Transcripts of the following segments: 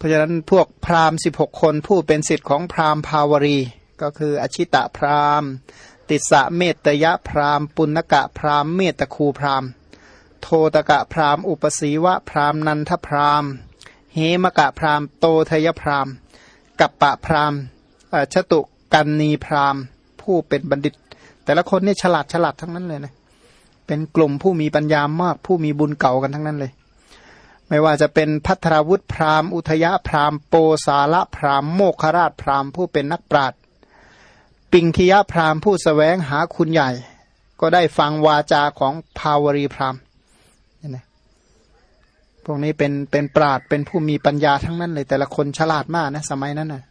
เพราะฉะนั้นพวกพราหมณ์สิบหกคนผู้เป็นสิทธิ์ของพราหมณ์ภาวรี ก็คืออชิตะพราหมณ์ ติสะเมตยะพราหมณ์ ปุณกะพราหมณ์เมตคูพราหมณ์ โทตกะพราหมณ์ อุปสีวะพราหมณ์นันทพราหมณ์เฮมกะพราหมณ์ โตทยพราหมณ์กัปปะพราหมณ์ชตุกันนีพราหมณ์ ผู้เป็นบัณฑิต แต่ละคนนี่ฉลาดฉลาดทั้งนั้นเลยนะเป็นกลุ่มผู้มีปัญญามากผู้มีบุญเก่ากันทั้งนั้นเลย ไม่ว่าจะเป็นพัทรวุฒิพราหมณ์อุทยพราหมณ์โปสาละพราหมณ์โมคราชพราหมณ์ผู้เป็นนักปราชญ์ปิงคิยพราหมณ์ผู้สแสวงหาคุณใหญ่ ก็ได้ฟังวาจาของพาวรีพราหมณ์นี่นะพวกนี้เป็นเป็นปราชญ์เป็นผู้มีปัญญาทั้งนั้นเลย แต่ละคนฉลาดมากนะ สมัยนั้นนะ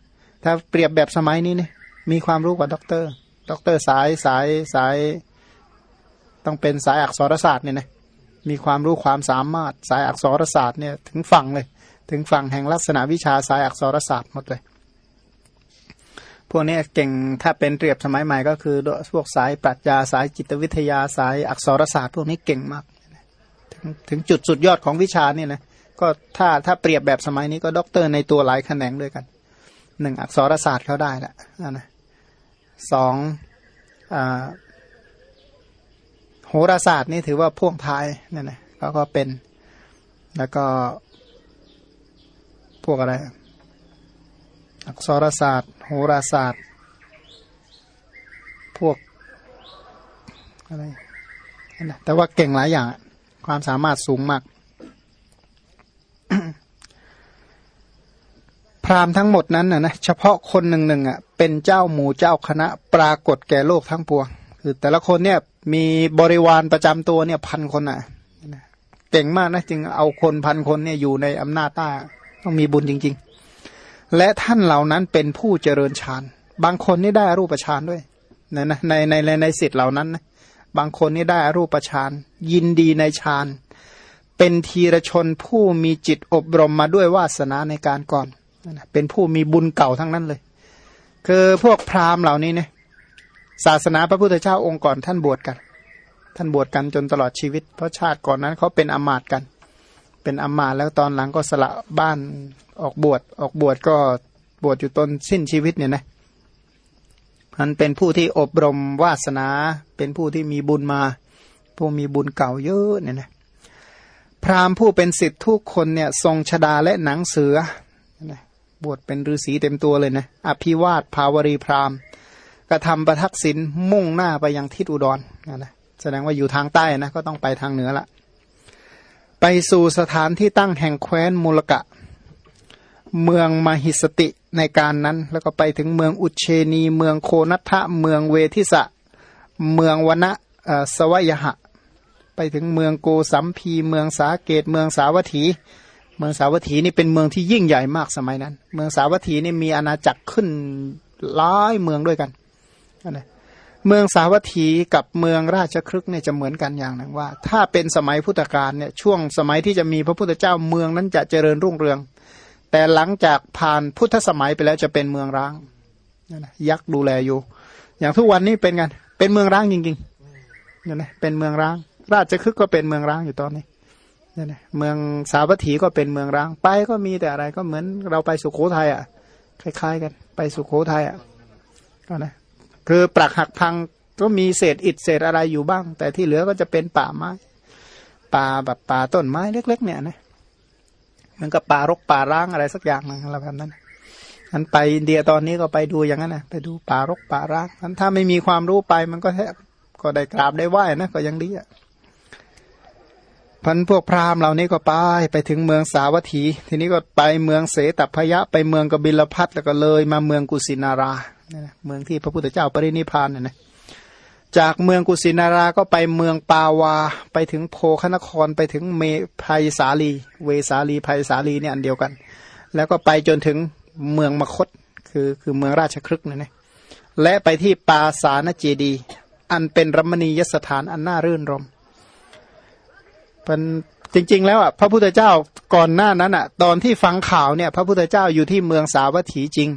ถ้าเปรียบแบบสมัยนี้เนี่ยมีความรู้กว่าด็อกเตอร์ด็อกเตอร์สายสายสาย ต้องเป็นสายอักษรศาสตร์เนี่ยนะ มีความรู้ความสามารถสายอักษรศาสตร์เนี่ยถึงฝั่งเลย ถึงฝั่งแห่งลักษณะวิชาสายอักษรศาสตร์หมดเลย พวกนี้เก่งถ้าเป็นเปรียบสมัยใหม่ก็คือพวกสายปรัชญาสายจิตวิทยาสายอักษรศาสตร์ พวกนี้เก่งมากถึงถึงจุดสุดยอดของวิชานี่นะก็ถ้าถ้าเปรียบแบบสมัยนี้ก็ด็อกเตอร์ในตัวหลายแขนงด้วยกันหนึ่งอักษรศาสตร์เขาได้ละนะสองอ่า โหราศาสตร์นี่ถือว่าพ่วงท้ายนี่ยนะเขาก็เป็น แล้วก็พวกอะไร อักษรศาสตร์ โหราศาสตร์ พวกอะไรนะแต่ว่าเก่งหลายอย่าง ความสามารถสูงมาก พราหมณ์ทั้งหมดนั้นนะนะเฉพาะคนหนึ่งหนึ่งอะเป็นเจ้าหมู่เจ้าคณะปรากฏแก่โลกทั้งปวง คือแต่ละคนเนี่ยมีบริวารประจำตัวเนี่ยพันคนอะเก่งมากนะจึงเอาคนพันคนเนี่ยอยู่ในอำนาจต้าต้องมีบุญจริง ๆ และท่านเหล่านั้นเป็นผู้เจริญฌาน บางคนนี่ได้รูปฌานด้วยนะนะในในในในสิทธิ์เหล่านั้นนะบางคนนี่ได้รูปฌานยินดีในฌานเป็นทีรชนผู้มีจิตอบรมมาด้วยวาสนาในการก่อน เป็นผู้มีบุญเก่าทั้งนั้นเลย คือพวกพราหมณ์เหล่านี้เนี่ย ศาสนาพระพุทธเจ้าองค์ก่อนท่านบวชกัน ท่านบวชกันจนตลอดชีวิต เพราะชาติก่อนนั้นเขาเป็นอมาตกัน เป็นอมาตแล้วตอนหลังก็สละบ้านออกบวชออกบวชก็บวชอยู่ตนสิ้นชีวิตเนี่ยนะมันเป็นผู้ที่อบรมวาสนา เป็นผู้ที่มีบุญมาผู้มีบุญเก่าเยอะเนี่ยนะพราหมณ์ผู้เป็นสิทธิทุกคนเนี่ยทรงชดาและหนังเสือบวชเป็นฤาษีเต็มตัวเลยนะอภิวาทภาวรีพราหมณ์ กระทำประทักษิณมุ่งหน้าไปยังทิศอุดรนะแสดงว่าอยู่ทางใต้นะก็ต้องไปทางเหนือละ ไปสู่สถานที่ตั้งแห่งแคว้นมูลกะ เมืองมหิสติในการนั้น แล้วก็ไปถึงเมืองอุเชนี เมืองโคนัทะเมืองเวทิสะ เมืองวนะสวยหะ ไปถึงเมืองโกสัมพี เมืองสาเกต เมืองสาวัตถี เมืองสาวัตถีนี่เป็นเมืองที่ยิ่งใหญ่มากสมัยนั้น เมืองสาวัตถีนี่มีอาณาจักรขึ้นหลายเมืองด้วยกัน นะเมืองสาวัตถีกับเมืองราชครึกเนี่ยจะเหมือนกันอย่างหนึ่งว่า ถ้าเป็นสมัยพุทธกาลเนี่ยช่วงสมัยที่จะมีพระพุทธเจ้าเมืองนั้นจะเจริญรุ่งเรือง แต่หลังจากผ่านพุทธสมัยไปแล้วจะเป็นเมืองร้างนะยักษ์ดูแลอยู่ อย่างทุกวันนี้เป็นกันเป็นเมืองร้างจริงๆเนี่ยนะเป็นเมืองร้าง ราชครึกก็เป็นเมืองร้างอยู่ตอนนี้เนี่ยนะเมืองสาวัตถีก็เป็นเมืองร้างไปก็มีแต่อะไรก็เหมือนเราไปสุโขทัยอะคล้าย ๆ กัน ไปสุโขทัยอะก็นะ คือปรักหักพังก็มีเศษอิฐเศษอะไรอยู่บ้าง แต่ที่เหลือก็จะเป็นป่าไม้ ป่าแบบป่าต้นไม้เล็ก ๆ เนี่ยนะมันก็ป่ารกป่าร้างอะไรสักอย่างนึงอะไรแบบนั้นอันไปอินเดียตอนนี้ก็ไปดูอย่างนั้นนะไปดูป่ารกป่าร้างอันถ้าไม่มีความรู้ไปมันก็แทบก็ได้กราบได้ไหว้นะก็ยังดีอะพันพวกพราหมณ์เหล่านี้ก็ไปไปถึงเมืองสาวัตถี ทีนี้ก็ไปเมืองเสตพยะไปเมืองกบิลพัทแล้วก็เลยมาเมืองกุสินารา เมืองที่พระพุทธเจ้าปรินิพานเนี่ยนะจากเมืองกุสินาราก็ไปเมืองปาวา ไปถึงโพคนครไปถึงเมภัยสาลี เวสาลีภัยสาลีเนี่ยอันเดียวกัน แล้วก็ไปจนถึงเมืองมคตคือคือเมืองราชครึกเนี่ยนะและไปที่ปาสานเจดี อันเป็นรัมณียสถานอันน่ารื่นรมเป็นจริง ๆ แล้วอะพระพุทธเจ้าก่อนหน้านั้นอะ ตอนที่ฟังข่าวเนี่ย พระพุทธเจ้าอยู่ที่เมืองสาวัตถีจริง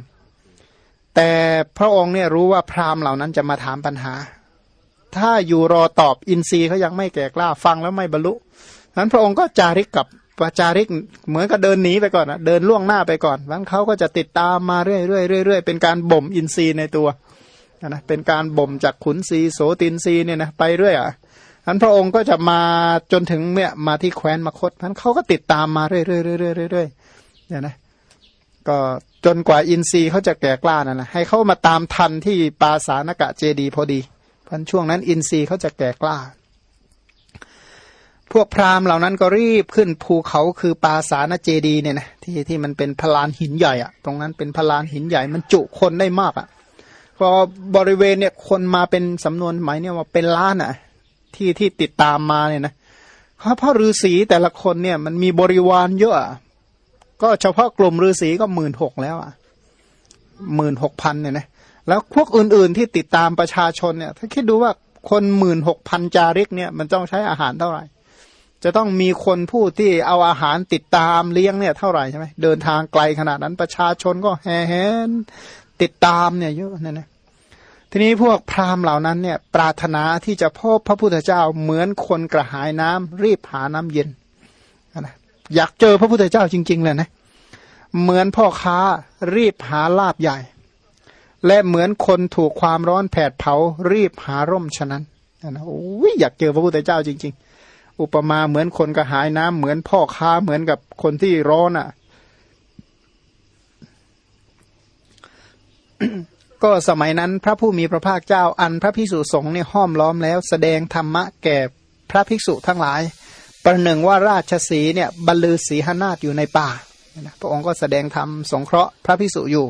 แต่พระองค์เนี่ยรู้ว่าพราหมณ์เหล่านั้นจะมาถามปัญหา ถ้าอยู่รอตอบอินทรีย์เขายังไม่แก่กล้าฟังแล้วไม่บรรลุนั้นพระองค์ก็จาริกกับประจาริกเหมือนกับเดินหนีไปก่อนนะเดินล่วงหน้าไปก่อนวันเขาก็จะติดตามมาเรื่อยๆเรื่อยๆเป็นการบ่มอินทรีย์ในตัวนะเป็นการบ่มจากขุนศีโสตินศีเนี่ยนะไปเรื่อยอะท่านพระองค์ก็จะมาจนถึงเนี่ยมาที่แคว้นมคตท่านเขาก็ติดตามมาเรื่อยๆเรื่อยๆเรื่อยๆเนี่ยนะก็ จนกว่าอินทรีย์เขาจะแก่กล้านั่นแหละให้เขามาตามทันที่ปาสานกะเจดีพอดีพันช่วงนั้นอินทรีย์เขาจะแก่กล้า พวกพราหมณ์เหล่านั้นก็รีบขึ้นภูเขาคือปาสานเจดีเนี่ยนะที่ที่มันเป็นพลานหินใหญ่อะตรงนั้นเป็นพลานหินใหญ่มันจุคนได้มากอะพอบริเวณเนี่ยคนมาเป็นสำนวนหมายเนี่ยว่าเป็นล้านอะที่ที่ติดตามมาเนี่ยนะเพราะพระฤาษีแต่ละคนเนี่ยมันมีบริวารเยอะ ก็เฉพาะกลุ่มฤาษีก็หมื่นหกแล้วอะหมื่นหกพันเนี่ยนะแล้วพวกอื่นๆที่ติดตามประชาชนเนี่ย ถ้าคิดดูว่าคนหมื่นหกพันจาริกเนี่ยมันต้องใช้อาหารเท่าไหร่ จะต้องมีคนผู้ที่เอาอาหารติดตามเลี้ยงเนี่ยเท่าไหร่ใช่ไหมเดินทางไกลขนาดนั้นประชาชนก็แห่แหนติดตามเนี่ยเยอะเนี่ยนะทีนี้พวกพราหมณ์เหล่านั้นเนี่ย ปรารถนาที่จะพบพระพุทธเจ้าเหมือนคนกระหายน้ำรีบหาน้ำเย็น อยากเจอพระพุทธเจ้าจริง ๆ เลยนะ เหมือนพ่อค้ารีบหาลาบใหญ่ และเหมือนคนถูกความร้อนแผดเผารีบหาร่มฉะนั้นนะโอ้ยอยากเจอพระพุทธเจ้าจริง ๆ อุปมาเหมือนคนกระหายน้ำเหมือนพ่อค้าเหมือนกับคนที่ร้อนอะ ก็สมัยนั้นพระผู้มีพระภาคเจ้าอันพระภิกษุสงฆ์เนี่ยห้อมล้อมแล้ว แสดงธรรมะแก่พระภิกษุทั้งหลาย ประหนึ่งว่าราชสีเนี่ยบรรลือสีหนาฏอยู่ในป่าพระองค์ก็แสดงธรรมสงเคราะห์พระภิกษุอยู่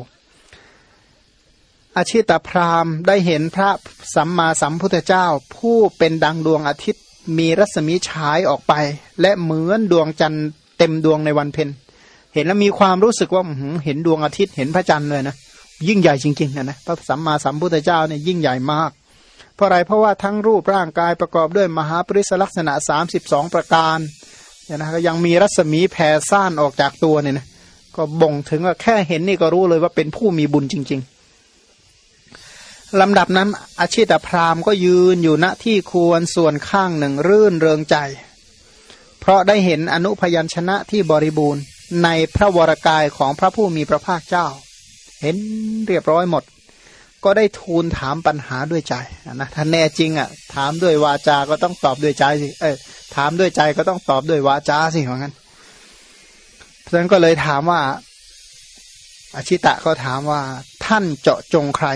อาชิตพราหมณ์ได้เห็นพระสัมมาสัมพุทธเจ้า ผู้เป็นดังดวงอาทิตย์มีรัศมีฉายออกไป และเหมือนดวงจันทร์เต็มดวงในวันเพ็ญเห็นแล้วมีความรู้สึกว่าเห็นดวงอาทิตย์เห็นพระจันทร์เลยนะยิ่งใหญ่จริงๆนะนะพระสัมมาสัมพุทธเจ้าเนี่ยยิ่งใหญ่มาก เพราะอะไรเพราะว่าทั้งรูปร่างกายประกอบด้วยมหาปริศลักษณะ 32 ประการเนี่ยนะยังมีรัศมีแผ่ซ่านออกจากตัวเนี่ยนะก็บ่งถึงว่าแค่เห็นนี่ก็รู้เลยว่าเป็นผู้มีบุญจริง ๆลำดับนั้นอาชีตพรามก็ยืนอยู่ณที่ควรส่วนข้างหนึ่งรื่นเริงใจ เพราะได้เห็นอนุพยัญชนะที่บริบูรณ์ในพระวรกายของพระผู้มีพระภาคเจ้า เห็นเรียบร้อยหมด ก็ได้ทูลถามปัญหาด้วยใจนะถ้าแน่จริงอะ ถามด้วยวาจาก็ต้องตอบด้วยใจสิเออถามด้วยใจก็ต้องตอบด้วยวาจาสิเหมือนกันเพราะฉะนั้นก็เลยถามว่าอาชิตะก็ถามว่าท่านเจาะจงใคร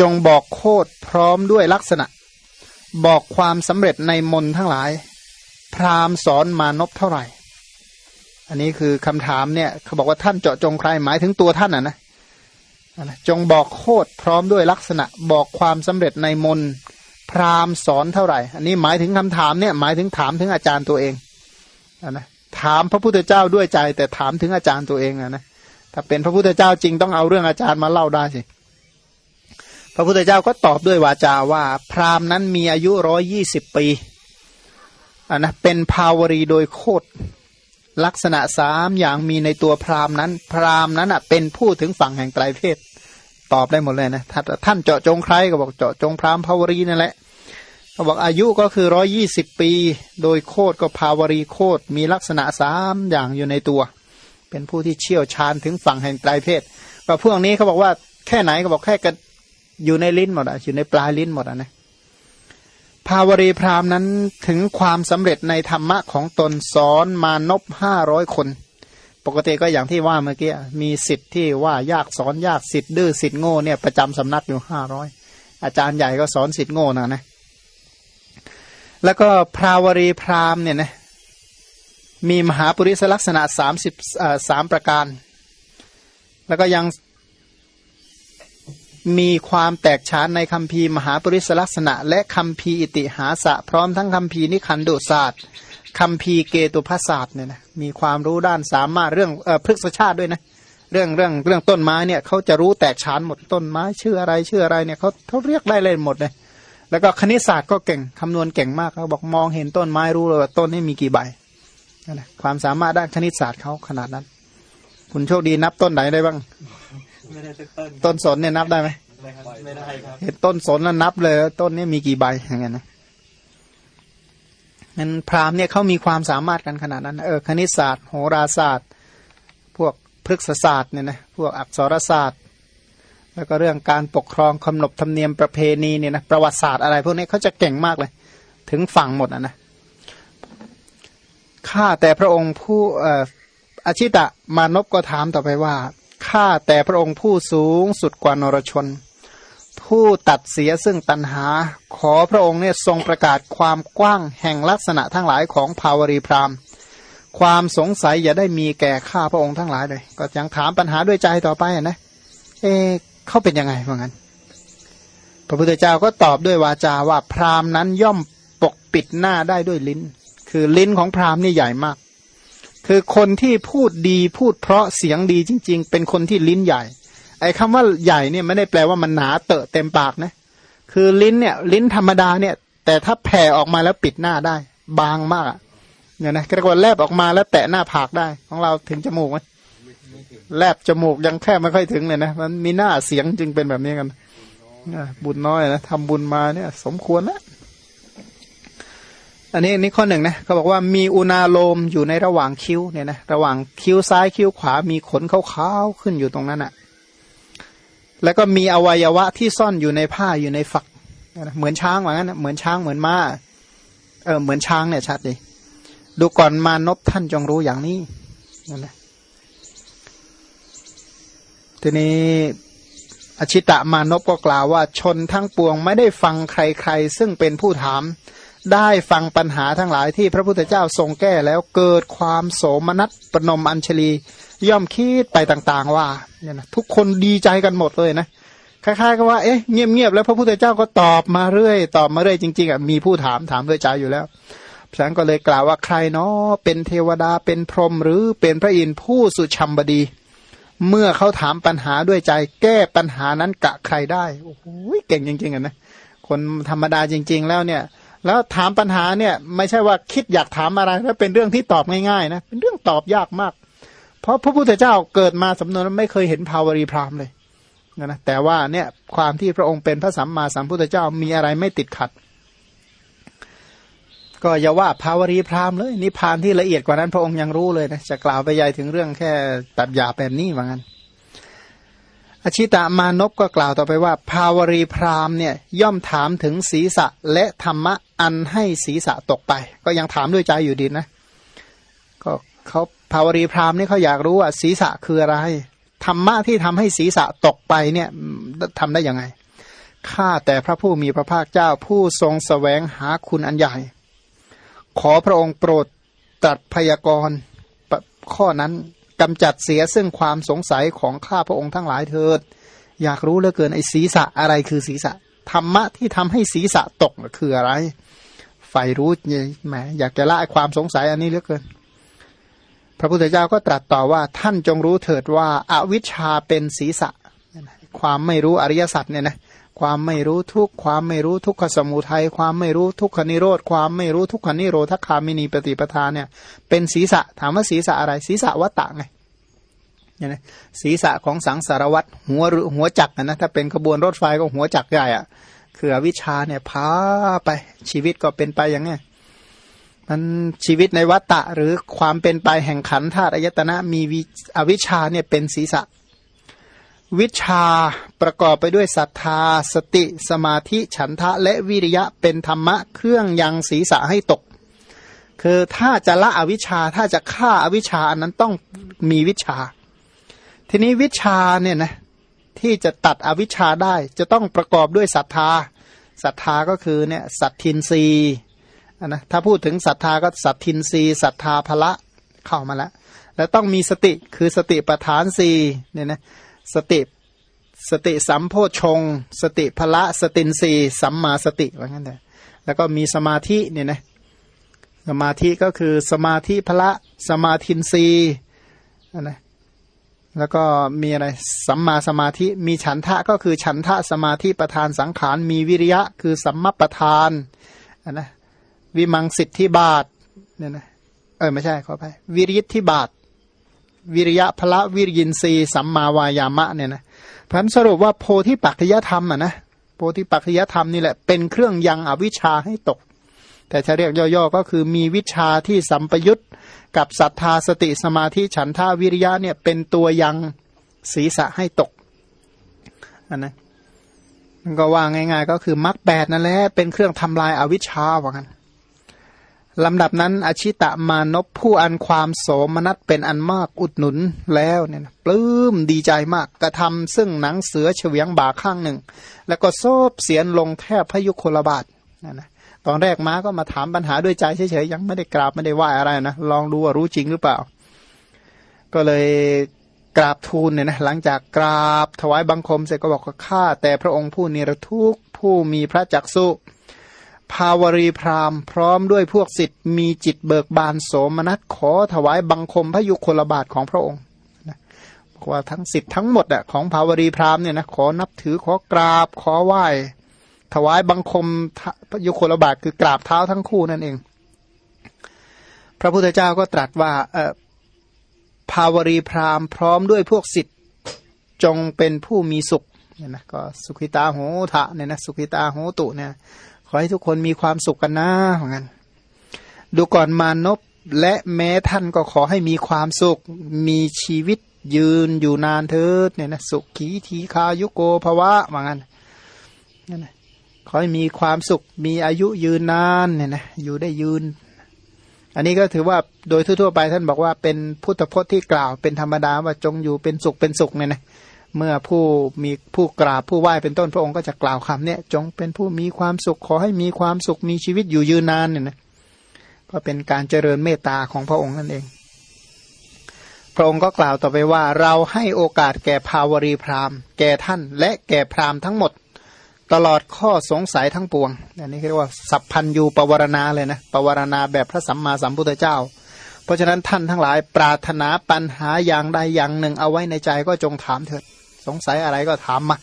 จงบอกโคดพร้อมด้วยลักษณะ บอกความสำเร็จในมนทั้งหลาย พรามสอนมานพเท่าไหร่ อันนี้คือคำถามเนี่ยเขาบอกว่าท่านเจาะจงใครหมายถึงตัวท่านอะนะ จงบอกโคดพร้อมด้วยลักษณะบอกความสำเร็จในมนพราหมณ์สอนเท่าไหร่ อันนี้หมายถึงคำถามเนี่ยหมายถึงถามถึงอาจารย์ตัวเองนะถามพระพุทธเจ้าด้วยใจ แต่ถามถึงอาจารย์ตัวเองนะนะถ้าเป็นพระพุทธเจ้าจริงต้องเอาเรื่องอาจารย์มาเล่าได้สิพระพุทธเจ้าก็ตอบด้วยวาจาว่า พราหมณ์นั้นมีอายุร้อยี่สิบปีอันนะเป็นภาวรีโดยโคดลักษณะสามอย่างมีในตัวพราหมณ์นั้น พราหมณ์นั้นอะเป็นผู้ถึงฝั่งแห่งไตรเพศ ตอบได้หมดเลยนะท่านเจาะจงใครก็บอกเจาะจงพราหมณ์ภาวรีนั่นแหละเขาบอกอายุก็คือร้อยี่สิบปี โดยโคดก็ภาวรีโคดมีลักษณะสามอย่างอยู่ในตัว เป็นผู้ที่เชี่ยวชาญถึงฝั่งแห่งไตรเพศก็พวกนี้เขาบอกว่าแค่ไหนก็บอกแค่กันอยู่ในลิ้นหมดอะอยู่ในปลายลิ้นหมดอะนะภาวรีพราหมณ์นั้นถึงความสำเร็จในธรรมะของตนสอนมานพห้าร้อยคน ปกติก็อย่างที่ว่าเมื่อกี้มีสิทธิ์ที่ว่ายากสอนยากสิทธิ์ดื้อสิทธิ์โง่เนี่ยประจำสำนักอยู่ห้าร้อยอาจารย์ใหญ่ก็สอนสิทธิ์โง่นะนะแล้วก็พราวรีพราหมณ์เนี่ยนะมีมหาปุริสลักษณะสามสิบสามประการ แล้วก็ยังมีความแตกฉานในคัมภีร์มหาปริศลักษณะ และคัมภีร์อิติหาสะพร้อมทั้งคัมภีร์นิคันดุศาสตร์ คัมภีร์เกตุพศาสตร์เนี่ยนะมีความรู้ด้านสามารถเรื่องเออพฤกษชาติด้วยนะเรื่องเรื่องเรื่องต้นไม้เนี่ยเขาจะรู้แตกฉานหมดต้นไม้ ชื่ออะไรชื่ออะไรเนี่ยเขาเขาเรียกได้เลยหมดเลยแล้วก็คณิตศาสตร์ก็เก่งคำนวณเก่งมากเขาบอกมองเห็นต้นไม้รู้เลยว่าต้นนี้มีกี่ใบนะความสามารถด้านคณิตศาสตร์เขาขนาดนั้น คุณโชคดีนับต้นไหนได้บ้างต้นสนเนี่ยนับได้ไหมไม่ได้ครับเห็นต้นสนแล้วนับเลย ต้นนี้มีกี่ใบอย่างเงี้ยนะ นั้นพราหมณ์เนี่ยเขามีความสามารถกันขนาดนั้นเออคณิตศาสตร์โหราศาสตร์ พวกพฤกษศาสตร์เนี่ยนะพวกอักษรศาสตร์ แล้วก็เรื่องการปกครองคำนบธรรมเนียมประเพณีเนี่ยนะประวัติศาสตร์อะไรพวกนี้เขาจะเก่งมากเลย ถึงฝั่งหมดอะนะข้าแต่พระองค์ผู้เอ่ออาชิตะมานพก็ถามต่อไปว่าข้าแต่พระองค์ผู้สูงสุดกว่านรชน ผู้ตัดเสียซึ่งตันหา ขอพระองค์เนี่ยทรงประกาศความกว้างแห่งลักษณะทั้งหลายของภาวรีพรามความสงสัยอย่าได้มีแก่ข้าพระองค์ทั้งหลายเลย ก็ยังถามปัญหาด้วยใจต่อไปนะ เอเขาเป็นยังไงว่างั้น พระพุทธเจ้าก็ตอบด้วยวาจาว่าพรามนั้นย่อมปกปิดหน้าได้ด้วยลิ้น คือลิ้นของพรามนี่ใหญ่มาก คือคนที่พูดดีพูดเพราะเสียงดีจริง ๆ เป็นคนที่ลิ้นใหญ่ ไอ้คำว่าใหญ่เนี่ยไม่ได้แปลว่ามันหนาเตอะเต็มปากนะ คือลิ้นเนี่ย ลิ้นธรรมดาเนี่ย แต่ถ้าแผ่ออกมาแล้วปิดหน้าได้ บางมากเนี่ยนะกระกว่าแลบออกมาแล้วแตะหน้าผากได้ ของเราถึงจมูกไหมแลบจมูกยังแค่ไม่ค่อยถึงเลยนะมันมีหน้าเสียงจึงเป็นแบบนี้กันบุญน้อยนะทำบุญมาเนี่ย สมควรนะอันนี้นี่ข้อหนึ่งนะเขาบอกว่ามีอุณาโลมอยู่ในระหว่างคิ้วเนี่ยนะระหว่างคิ้วซ้ายคิ้วขวามีขนขาวๆขึ้นอยู่ตรงนั้นอะ่ะ แล้วก็มีอวัยวะที่ซ่อนอยู่ในผ้าอยู่ในฝักเหมือนช้างว่างั้นเหมือนช้างเหมือนม้าเออเหมือนช้างเนี่ยชัดเลยดูก่อนมานพท่านจงรู้อย่างนี้นั่นแหละทีนี้อชิตะมานพก็กล่าวว่าชนทั้งปวงไม่ได้ฟังใครๆ ซึ่งเป็นผู้ถาม ได้ฟังปัญหาทั้งหลายที่พระพุทธเจ้าทรงแก้แล้วเกิดความโสมนัสปนมอัญชลี ย่อมคิดไปต่างๆว่าเนี่ยนะทุกคนดีใจกันหมดเลยนะคล้ายๆกับว่าเอ๊ะเงียบๆแล้วพระพุทธเจ้าก็ตอบมาเรื่อยตอบมาเรื่อยจริงๆอะมีผู้ถามถามด้วยใจอยู่แล้วฉันก็เลยกล่าวว่าใครเนาะเป็นเทวดาเป็นพรหมหรือเป็นพระอินทร์ผู้สุชัมบดี เมื่อเขาถามปัญหาด้วยใจ แก้ปัญหานั้นกะใครได้โอ้โหเก่งจริงๆอะนะคนธรรมดาจริง ๆ แล้วเนี่ย แล้วถามปัญหาเนี่ย ไม่ใช่ว่าคิดอยากถามอะไรแล้วเป็นเรื่องที่ตอบง่ายๆนะเป็นเรื่องตอบยากมาก เพราะพระพุทธเจ้าเกิดมาสำนวนไม่เคยเห็นภาวรีพรามเลยนะแต่ว่าเนี่ยความที่พระองค์เป็นพระสัมมาสัมพุทธเจ้ามีอะไรไม่ติดขัด ก็อย่าว่าภาวรีพรามเลยนิพานที่ละเอียดกว่านั้นพระองค์ยังรู้เลยนะจะกล่าวไปใหญ่ถึงเรื่องแค่ตัดหยาแบบนี้ว่างั้น อชิตามานพก็กล่าวต่อไปว่า ภาวรีพรามเนี่ยย่อมถามถึงศีรษะและธรรมะอันให้ศีรษะตกไป ก็ยังถามด้วยใจอยู่ดีนะ ก็เขาภาวรีพรามนี่เขาอยากรู้ว่าศีรษะคืออะไรธรรมะที่ทำให้ศีรษะตกไปเนี่ยทำได้ยังไงข้าแต่พระผู้มีพระภาคเจ้าผู้ทรงสแสวงหาคุณอันใหญ่ ขอพระองค์โปรดตรัสพยากรณ์ข้อนั้น กำจัดเสียซึ่งความสงสัยของข้าพระองค์ทั้งหลายเถิด อยากรู้เหลือเกินไอ้ศีรษะอะไรคือศีรษะธรรมะที่ทำให้ศีรษะตกคืออะไรใฝ่รู้แหมอยากจะละความสงสัยอันนี้เหลือเกิน พระพุทธเจ้าก็ตรัสต่อว่าท่านจงรู้เถิดว่าอาวิชชาเป็นศีรษะ ความไม่รู้อริยสัจเนี่ยนะ ความไม่รู้ทุกความไม่รู้ทุกขสมุทัยความไม่รู้ทุกขนิโรธความไม่รู้ทุกขนิโรธคามินีปฏิปทาเนี่ย เป็นศีรษะถามว่าศีรษะอะไร ศีรษะวัตตะไงเนี่ยศีรษะของสังสารวัตรหัวหัวจักนะถ้าเป็นขบวนรถไฟก็หัวจักใหญ่อะคืออวิชาเนี่ยพาไปชีวิตก็เป็นไปอย่างเนี้ยมันชีวิตในวัตตะหรือความเป็นไปแห่งขันธาตุอายตนะมีอวิชาเนี่ยเป็นศีรษะ วิชาประกอบไปด้วยศรัทธา สติ สมาธิ ฉันทะ และวิริยะเป็นธรรมะเครื่องยังศีรษะให้ตก คือถ้าจะละอวิชาถ้าจะฆ่าอาวิชาอันนั้นต้องมีวิชา ทีนี้วิชาเนี่ยนะที่จะตัดอวิชาได้จะต้องประกอบด้วยศรัทธาศรัทธาก็คือเนี่ยสัตทินรีนะถ้าพูดถึงศรัทธาก็สัตทินรีศรัทธาภละเข้ามาแล้วแล้วต้องมีสติคือสติประธานสีเนี่ยนะ สติ สติสัมโพชง สติพละสตินสีสัมมาสติว่างั้นแต่แล้วก็มีสมาธิเนี่ยนะสมาธิก็คือสมาธิพละสมาธินสีนะแล้วก็มีอะไรสัมมาสมาธิมีฉันทะก็คือฉันทะสมาธิประธานสังขารมีวิริยะคือสัมมาประธานนะวิมังสิทธิบาทเนี่ยนะเออไม่ใช่ขอไปวิริยทิบาท วิริยะพละวิริยินทรีสัมมาวายามะเนี่ยนะพันสรุปว่าโพธิปัจจยธรรมอะนะโพธิปัจจยธรรมนี่แหละเป็นเครื่องยังอวิชชาให้ตก แต่ถ้าเรียกย่อๆก็คือมีวิชาที่สัมปยุตกับศรัทธาสติสมาธิฉันทาวิริยะเนี่ยเป็นตัวยังศีรษะให้ตกอันนะมันก็ว่าง่าย ๆ ก็คือมรรคแปดนั่นแหละเป็นเครื่องทำลายอาวิชชาว่ากัน ลำดับนั้นอชิตะมานพผู้อันความโสมนัสเป็นอันมากอุดหนุนแล้วเนี่ยปลื้มดีใจมากกระทำซึ่งหนังเสือเฉวียงบ่าข้างหนึ่ง แล้วก็โซบเสียนลงแทบพยุคลบาทนะนะตอนแรกม้าก็มาถามปัญหาด้วยใจเฉยๆยังไม่ได้กราบไม่ได้ไหวอะไรนะลองดูว่ารู้จริงหรือเปล่า ก็เลยกราบทูลเนี่ยนะหลังจากกราบถวายบังคมเสร็จก็บอกว่าข้าแต่พระองค์ผู้นิรทุกผู้มีพระจักสุ ภาวรีพราหมณ์พร้อมด้วยพวกสิทธิ์มีจิตเบิกบานโสมนัสขอถวายบังคมพระยุคลบาทของพระองค์นะบอกว่าทั้งสิทธิ์ทั้งหมดอะของภาวรีพราหมณ์เนี่ยนะขอนับถือขอกราบขอไหว้ ถวายบังคมพระยุคลบาทคือกราบเท้าทั้งคู่นั่นเอง พระพุทธเจ้าก็ตรัสว่าเออภาวรีพราหมณ์พร้อมด้วยพวกสิทธิ์จงเป็นผู้มีสุขเนี่ยนะก็สุขิตาโหทะเนี่ยนะสุขิตาโหตุเนี่ย ให้ทุกคนมีความสุขกันนะเหมือนกันดูก่อนมานพและแม้ท่านก็ขอให้มีความสุข มีชีวิตยืนอยู่นานเถิดเนี่ยนะสุขขีทีคายุโกภวะเหมือนกันนั่นนะขอให้มีความสุขมีอายุยืนนานเนี่ยนะอยู่ได้ยืน อันนี้ก็ถือว่าโดยทั่วๆไปท่านบอกว่าเป็นพุทธพจน์ที่กล่าวเป็นธรรมดาว่าจงอยู่เป็นสุขเป็นสุขเนี่ยนะ เมื่อผู้มีผู้กราบผู้ไหว้เป็นต้นพระองค์ก็จะกล่าวคำเนี่ยจงเป็นผู้มีความสุขขอให้มีความสุขมีชีวิตอยู่ยืนนานเนี่ยนะก็เป็นการเจริญเมตตาของพระองค์นั่นเอง พระองค์ก็กล่าวต่อไปว่า เราให้โอกาสแก่ภาวรีพราหมณ์ แก่ท่าน และแก่พราหมณ์ทั้งหมด ตลอดข้อสงสัยทั้งปวงอันนี้เรียกว่าสัพพันยูปวารณาเลยนะปวารณาแบบพระสัมมาสัมพุทธเจ้า เพราะฉะนั้นท่านทั้งหลายปรารถนาปัญหาอย่างใดอย่างหนึ่งเอาไว้ในใจก็จงถามเถิด สงสัยอะไรก็ถามมา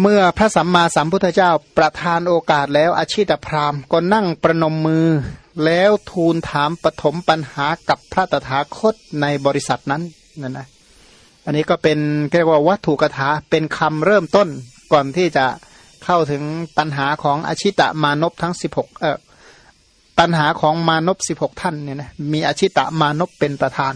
เมื่อพระสัมมาสัมพุทธเจ้าประทานโอกาสแล้วอาชีตพราหมณ์ก็นั่งประนมมือ แล้วทูลถามปฐมปัญหากับพระตถาคตในบริษัทนั้นนั่นนะอันนี้ก็เป็นเรียกว่าวัตถุกถาเป็นคำเริ่มต้นก่อนที่จะเข้าถึงปัญหาของอาชิตะมานพทั้งสิบหกเออปัญหาของมานพสิบหกท่านเนี่ยนะมีอาชิตะมานพเป็นประธาน